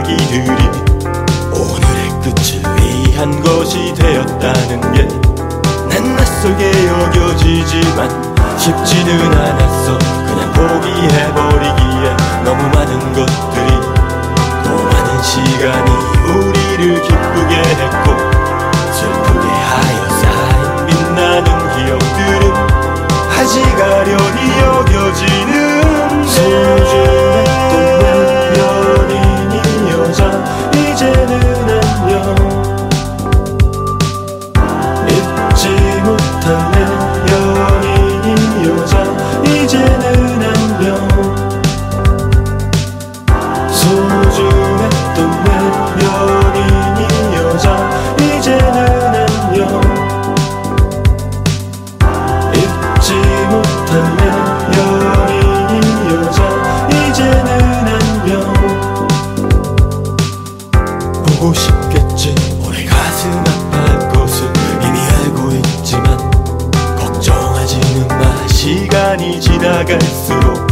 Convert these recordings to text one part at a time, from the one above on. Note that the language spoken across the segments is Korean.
이야기들이 오늘의 끝을 위한 것이 되었다는 게 난 낯설게 여겨지지만 쉽지는 않았어. 그냥 포기해버 보고 싶겠지. 오래 가슴 아파할 것을 이미 알고 있지만 걱정하지는 마. 시간이 지나갈수록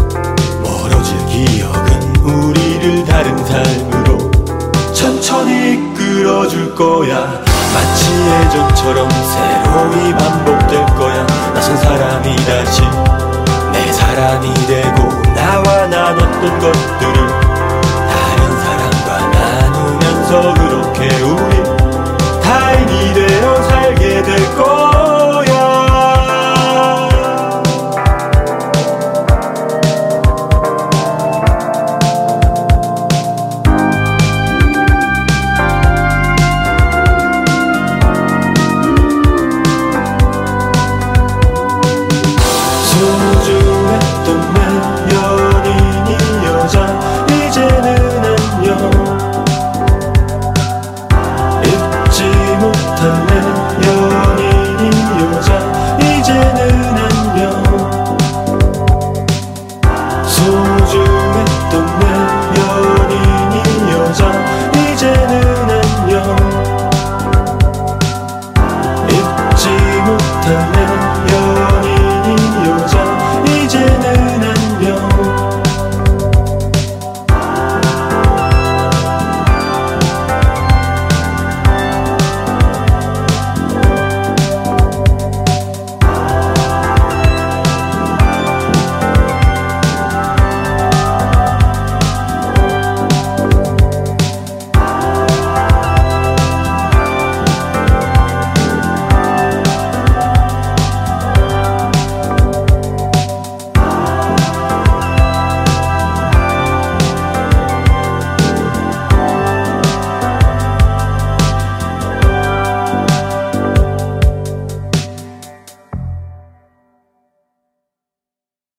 멀어질 기억은 우리를 다른 삶으로 천천히 이끌어줄 거야. 마치 예전처럼 새로이 반복될 거야. 낯선 사람이 다시 내 사람이 되고 나와 나눴던 것들을